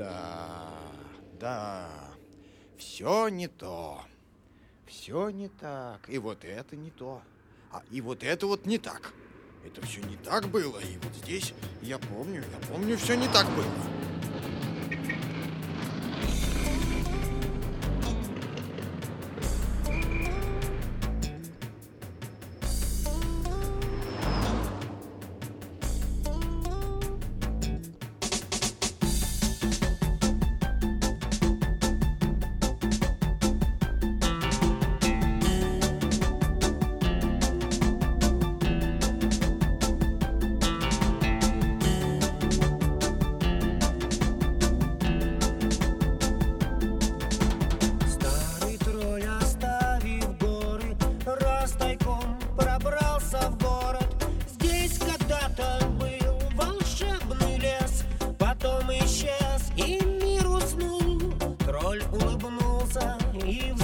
Да, да, все не то. Все не так. И вот это не то. А и вот это вот не так. Это все не так было. И вот здесь я помню, я помню, все не так было. You.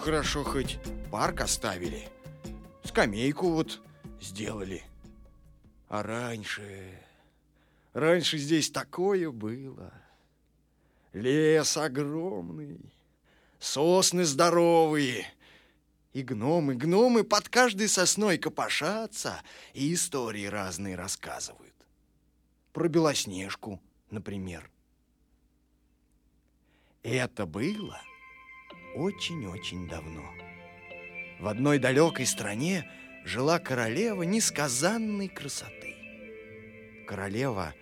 Хорошо, хоть парк оставили. Скамейку вот сделали. А раньше... Раньше здесь такое было. Лес огромный, сосны здоровые. И гномы, гномы под каждой сосной копошатся и истории разные рассказывают. Про Белоснежку, например. Это было очень-очень давно. В одной далекой стране жила королева несказанной красоты. Королева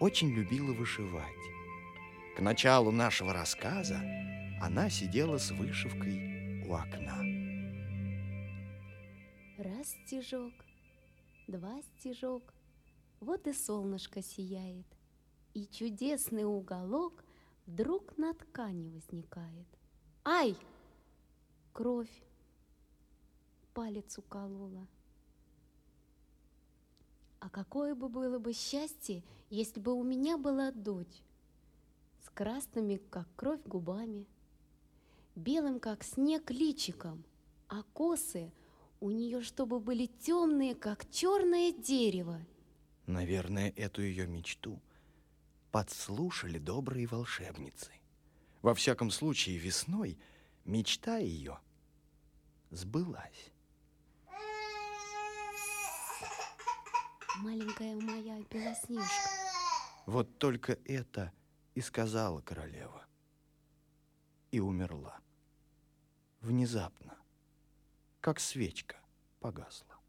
очень любила вышивать. К началу нашего рассказа она сидела с вышивкой у окна. Раз стежок, два стежок, вот и солнышко сияет, и чудесный уголок вдруг на ткани возникает. Ай! Кровь. Палец уколола. А какое бы было бы счастье, если бы у меня была дочь с красными, как кровь, губами, белым, как снег, личиком, а косы у нее чтобы были темные, как черное дерево. Наверное, эту ее мечту подслушали добрые волшебницы. Во всяком случае, весной мечта ее сбылась. Маленькая моя Белоснежка. Вот только это и сказала королева. И умерла. Внезапно, как свечка, погасла.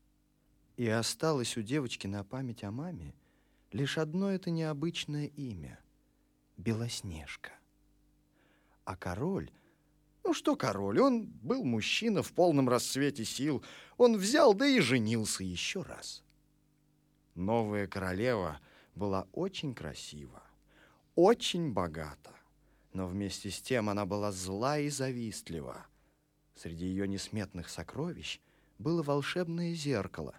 И осталось у девочки на память о маме лишь одно это необычное имя — Белоснежка. А король, ну что король, он был мужчина в полном расцвете сил, он взял да и женился еще раз. Новая королева была очень красива, очень богата, но вместе с тем она была зла и завистлива. Среди ее несметных сокровищ было волшебное зеркало,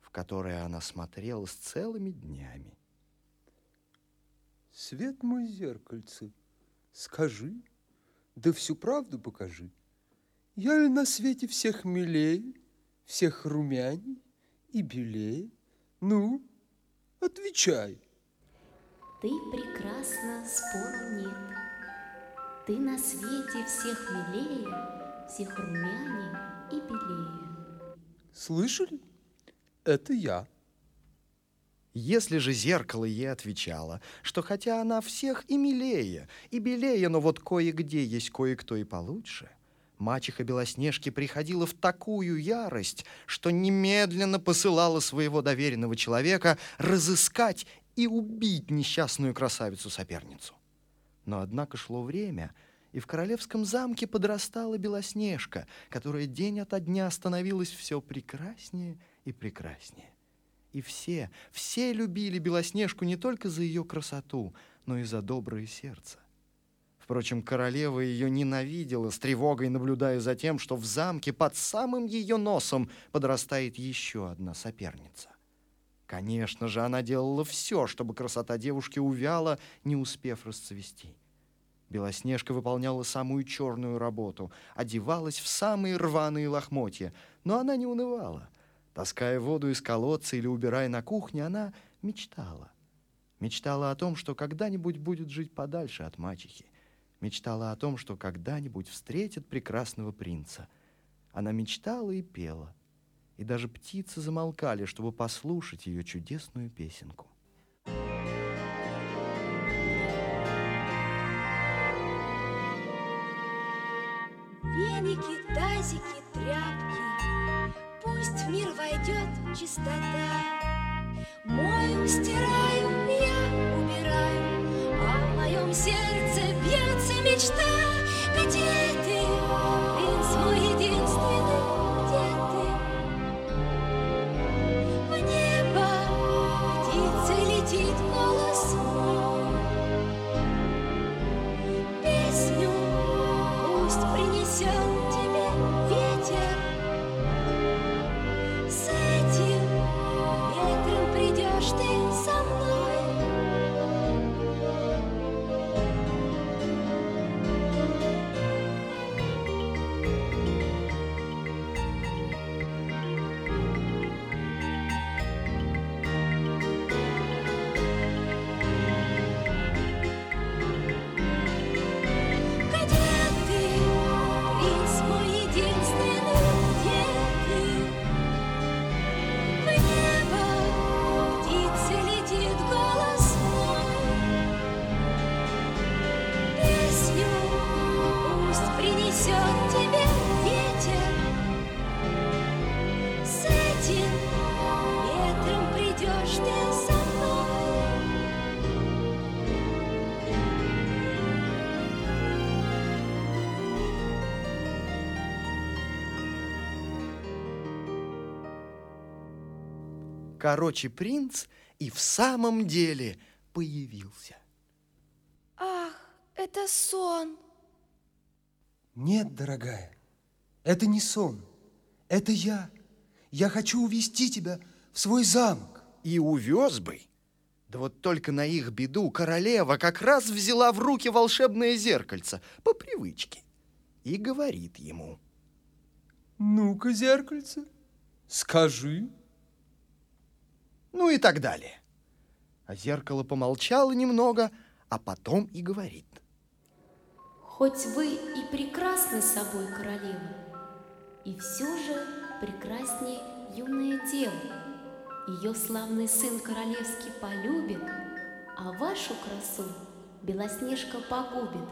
в которое она смотрела с целыми днями. Свет мой зеркальце, скажи, да всю правду покажи. Я ли на свете всех милее, всех румяней и белее? Ну, отвечай. Ты прекрасна, спору нет. Ты на свете всех милее, всех румяней и белее. Слышали? Это я. Если же зеркало ей отвечало, что хотя она всех и милее, и белее, но вот кое-где есть кое-кто и получше, мачеха Белоснежки приходила в такую ярость, что немедленно посылала своего доверенного человека разыскать и убить несчастную красавицу-соперницу. Но однако шло время, и в королевском замке подрастала Белоснежка, которая день ото дня становилась все прекраснее и прекраснее. И все, все любили Белоснежку не только за ее красоту, но и за доброе сердце. Впрочем, королева ее ненавидела, с тревогой наблюдая за тем, что в замке под самым ее носом подрастает еще одна соперница. Конечно же, она делала все, чтобы красота девушки увяла, не успев расцвести. Белоснежка выполняла самую черную работу, одевалась в самые рваные лохмотья, но она не унывала — Таская воду из колодца или убирая на кухне, она мечтала. Мечтала о том, что когда-нибудь будет жить подальше от мачехи. Мечтала о том, что когда-нибудь встретит прекрасного принца. Она мечтала и пела. И даже птицы замолкали, чтобы послушать ее чудесную песенку. Веники, тазики, тряпки Пусть в мир войдет чистота. Мою, стираю, я убираю А в моем сердце бьется мечта. Где ты, Короче, принц и в самом деле появился. Ах, это сон. Нет, дорогая, это не сон. Это я. Я хочу увести тебя в свой замок. И увез бы. Да вот только на их беду королева как раз взяла в руки волшебное зеркальце по привычке и говорит ему. Ну-ка, зеркальце, скажи. Ну и так далее. А зеркало помолчало немного, а потом и говорит. Хоть вы и прекрасны собой, королева, и все же прекраснее юная дева. Ее славный сын королевский полюбит, а вашу красу Белоснежка погубит.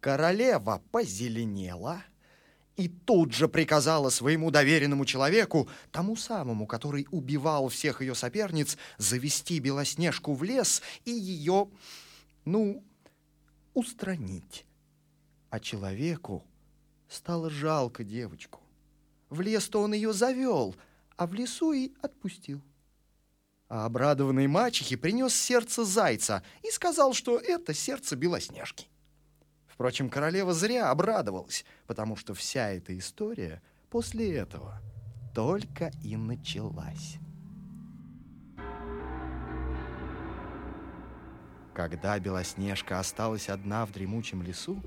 Королева позеленела и тут же приказала своему доверенному человеку, тому самому, который убивал всех ее соперниц, завести Белоснежку в лес и ее, ну, устранить. А человеку стало жалко девочку. В лес-то он ее завел, а в лесу и отпустил. А обрадованный мачехе принес сердце зайца и сказал, что это сердце Белоснежки. Впрочем, королева зря обрадовалась, потому что вся эта история после этого только и началась. Когда Белоснежка осталась одна в дремучем лесу,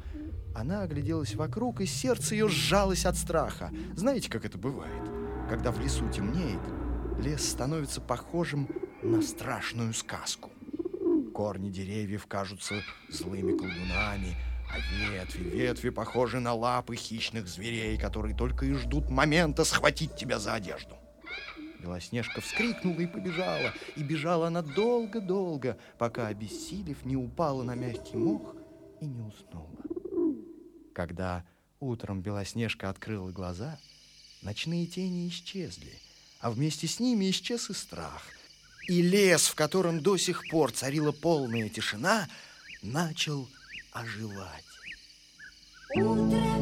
она огляделась вокруг, и сердце ее сжалось от страха. Знаете, как это бывает? Когда в лесу темнеет, лес становится похожим на страшную сказку. Корни деревьев кажутся злыми колдунами, а ветви, ветви похожи на лапы хищных зверей, которые только и ждут момента схватить тебя за одежду. Белоснежка вскрикнула и побежала, и бежала она долго-долго, пока, обессилев, не упала на мягкий мох и не уснула. Когда утром Белоснежка открыла глаза, ночные тени исчезли, а вместе с ними исчез и страх. И лес, в котором до сих пор царила полная тишина, начал оживать. Утро —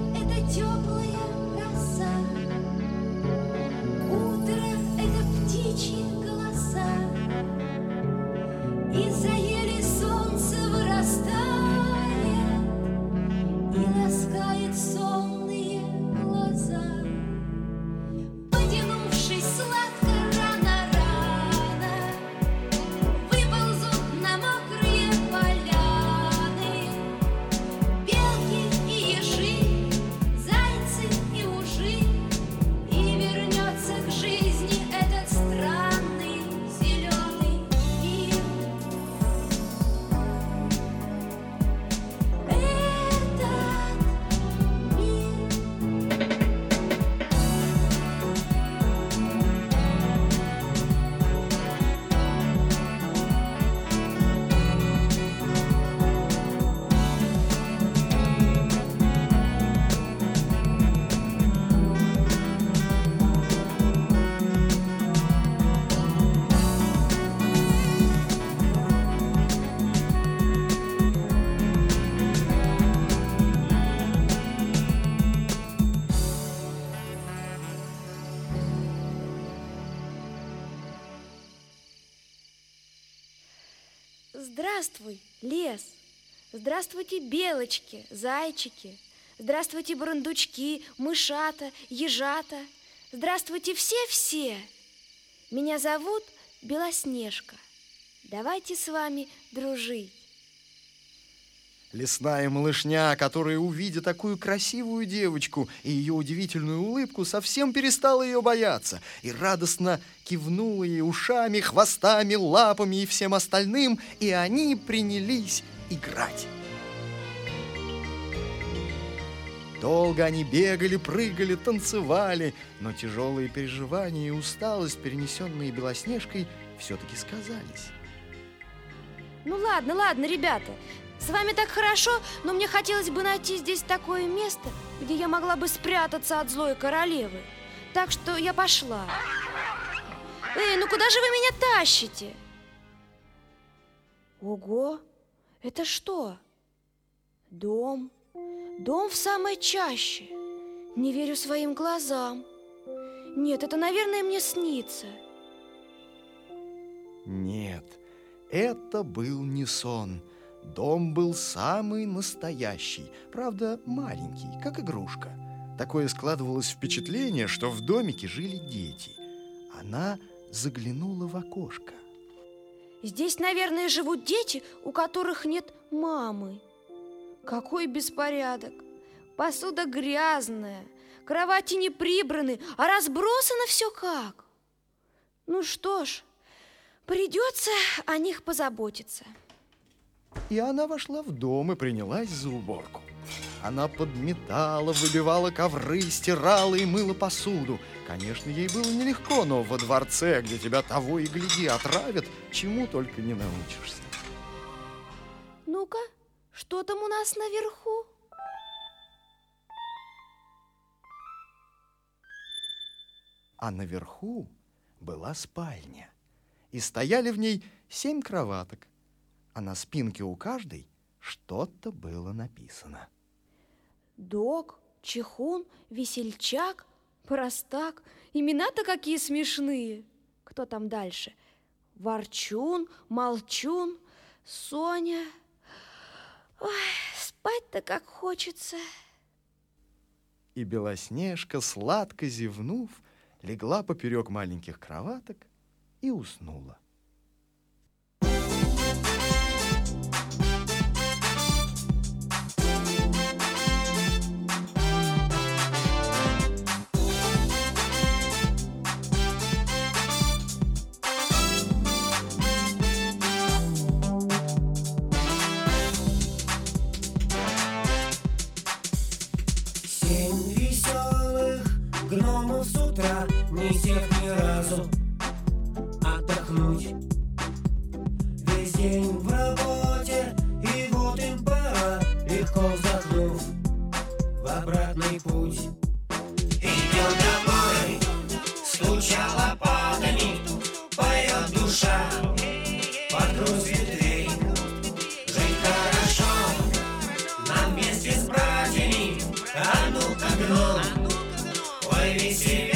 Здравствуйте, белочки, зайчики! Здравствуйте, бурундучки, мышата, ежата! Здравствуйте все-все! Меня зовут Белоснежка. Давайте с вами дружить. Лесная малышня, которая, увидя такую красивую девочку и ее удивительную улыбку, совсем перестала ее бояться и радостно кивнула ей ушами, хвостами, лапами и всем остальным, и они принялись играть. Долго они бегали, прыгали, танцевали, но тяжелые переживания и усталость, перенесенные Белоснежкой, все-таки сказались. Ну ладно, ладно, ребята, с вами так хорошо, но мне хотелось бы найти здесь такое место, где я могла бы спрятаться от злой королевы. Так что я пошла. Эй, ну куда же вы меня тащите? Ого, это что? Дом. Дом в самой чаще. Не верю своим глазам. Нет, это, наверное, мне снится. Нет, это был не сон. Дом был самый настоящий, правда, маленький, как игрушка. Такое складывалось впечатление, что в домике жили дети. Она заглянула в окошко. Здесь, наверное, живут дети, у которых нет мамы. Какой беспорядок! Посуда грязная, кровати не прибраны, а разбросано все как. Ну что ж, придется о них позаботиться. И она вошла в дом и принялась за уборку. Она подметала, выбивала ковры, стирала и мыла посуду. Конечно, ей было нелегко, но во дворце, где тебя того и гляди отравят, чему только не научишься. Ну-ка, что там у нас наверху? А наверху была спальня. И стояли в ней семь кроваток. А на спинке у каждой что-то было написано. Док, Чехун, Весельчак, Простак. Имена-то какие смешные. Кто там дальше? Ворчун, Молчун, Соня. Ой, спать-то как хочется. И Белоснежка, сладко зевнув, легла поперек маленьких кроваток и уснула. Ой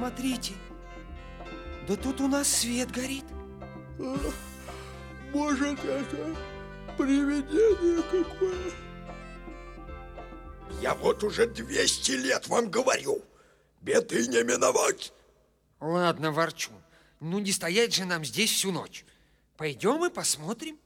смотрите, да тут у нас свет горит. Может, это привидение какое? Я вот уже 200 лет вам говорю, беды не миновать. Ладно, ворчу. Ну, не стоять же нам здесь всю ночь. Пойдем и посмотрим.